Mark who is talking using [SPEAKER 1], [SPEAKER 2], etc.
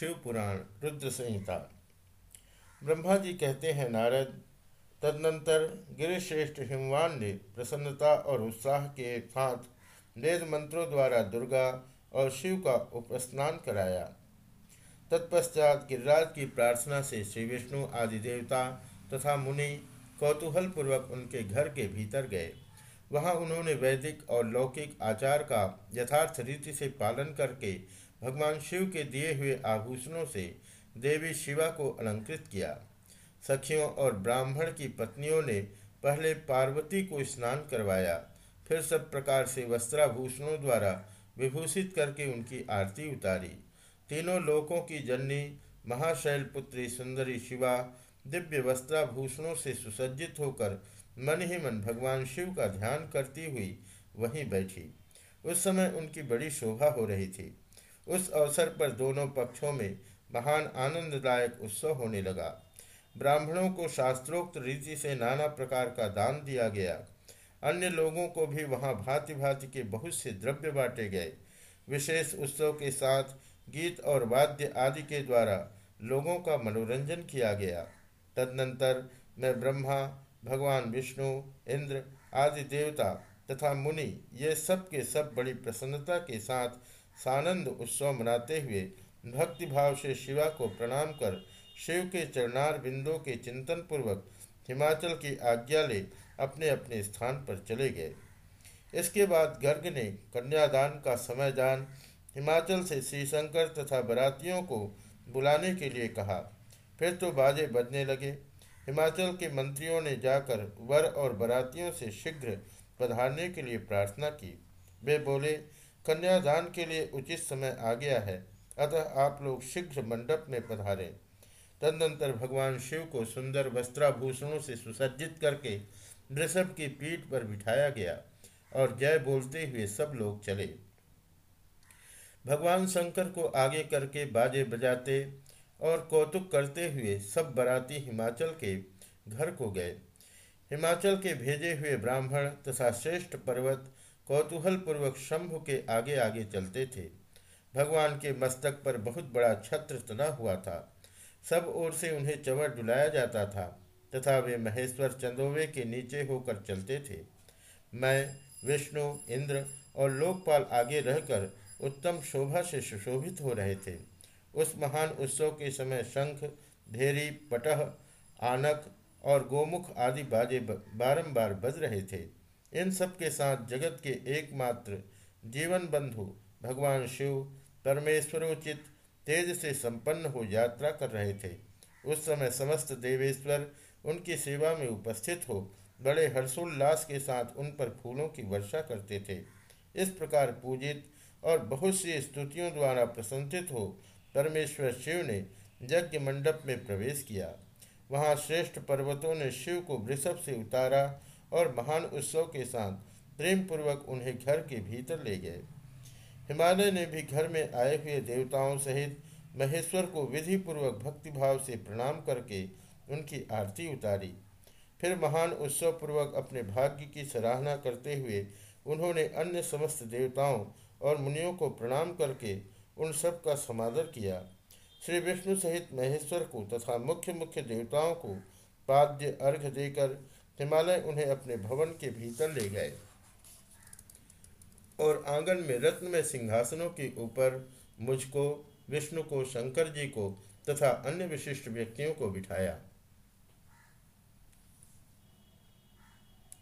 [SPEAKER 1] शिव पुराण रुद्र संहिता। ब्रह्मा जी कहते हैं, नारद, तदनंतर गिरिश्रेष्ठ हिमवान ने प्रसन्नता और उत्साह के साथ वेद मंत्रों द्वारा दुर्गा और शिव का उपस्नान कराया। तत्पश्चात गिरिराज की प्रार्थना से श्री विष्णु, आदि देवता तथा मुनि कौतूहल पूर्वक उनके घर के भीतर गए। वहाँ उन्होंने वैदिक और लौकिक आचार का यथार्थ रीति से पालन करके भगवान शिव के दिए हुए आभूषणों से देवी शिवा को अलंकृत किया। सखियों और ब्राह्मण की पत्नियों ने पहले पार्वती को स्नान करवाया, फिर सब प्रकार से वस्त्राभूषणों द्वारा विभूषित करके उनकी आरती उतारी। तीनों लोकों की जननी महाशैल पुत्री सुंदरी शिवा, दिव्य वस्त्राभूषणों से सुसज्जित होकर मन ही मन भगवान शिव का ध्यान करती हुई वहीं बैठी। उस समय उनकी बड़ी शोभा हो रही थी। उस अवसर पर दोनों पक्षों में महान आनंददायक उत्सव होने लगा। ब्राह्मणों को शास्त्रोक्त रीति से नाना प्रकार का दान दिया गया। अन्य लोगों को भी वहाँ भांति भांति के बहुत से द्रव्य बांटे गए। विशेष उत्सव के साथ गीत और वाद्य आदि के द्वारा लोगों का मनोरंजन किया गया। तदनंतर मैं ब्रह्मा, भगवान विष्णु, इंद्र, आदि देवता तथा मुनि, ये सब के सब बड़ी प्रसन्नता के साथ सानंद उत्सव मनाते हुए भक्ति भाव से शिवा को प्रणाम कर शिव के चरणार बिंदु के चिंतन पूर्वक हिमाचल की आज्ञा ले अपने अपने स्थान पर चले गए। इसके बाद गर्ग ने कन्यादान का समय जान हिमाचल से श्री शंकर तथा बरातियों को बुलाने के लिए कहा। फिर तो बाजे बजने लगे। हिमाचल के मंत्रियों ने जाकर वर और बरातियों से शीघ्र पधारने के लिए प्रार्थना की। वे बोले कन्यादान के लिए उचित समय आ गया है। अतः आप लोग शीघ्र मंडप में पधारें। तदनंतर भगवान शिव को सुंदर वस्त्राभूषणों से सुसज्जित करके वृषभ की पीठ पर बिठाया गया और जय बोलते हुए सब लोग चले। भगवान शंकर को आगे करके बाजे बजाते और कौतुक करते हुए सब बराती हिमाचल के घर को गए। हिमाचल के भेजे हुए ब्राह्मण तथा श्रेष्ठ पर्वत कौतूहल पूर्वक शंभु के आगे आगे चलते थे। भगवान के मस्तक पर बहुत बड़ा छत्र तना हुआ था। सब ओर से उन्हें चवर डुलाया जाता था तथा वे महेश्वर चंदोवे के नीचे होकर चलते थे। मैं, विष्णु, इंद्र और लोकपाल आगे रहकर उत्तम शोभा से सुशोभित हो रहे थे। उस महान उत्सव के समय शंख धेरी पटह, आनक और गोमुख आदि बाजे बारंबार बज रहे थे। इन सब के साथ जगत के एकमात्र जीवन बंधु भगवान शिव परमेश्वरोचित तेज से संपन्न हो यात्रा कर रहे थे। उस समय समस्त देवेश्वर उनकी सेवा में उपस्थित हो बड़े हर्षोल्लास के साथ उन पर फूलों की वर्षा करते थे। इस प्रकार पूजित और बहुत सी स्तुतियों द्वारा प्रशंसित हो परमेश्वर शिव ने यज्ञ मंडप में प्रवेश किया। वहाँ श्रेष्ठ पर्वतों ने शिव को वृषभ से उतारा और महान उत्सव के साथ प्रेम पूर्वक उन्हें घर के भीतर ले गए। हिमालय ने भी घर में आए हुए देवताओं सहित महेश्वर को विधि पूर्वक भक्तिभाव से प्रणाम करके उनकी आरती उतारी। फिर महान उत्सव पूर्वक अपने भाग्य की सराहना करते हुए उन्होंने अन्य समस्त देवताओं और मुनियों को प्रणाम करके उन सब का समादर किया। श्री विष्णु सहित महेश्वर को तथा मुख्य मुख्य देवताओं को पाद्य अर्घ देकर हिमालय उन्हें अपने भवन के भीतर ले गए और आँगन में रत्न में सिंहासनों के ऊपर मुझको, विष्णु को, शंकर जी को तथा अन्य विशिष्ट व्यक्तियों को बिठाया।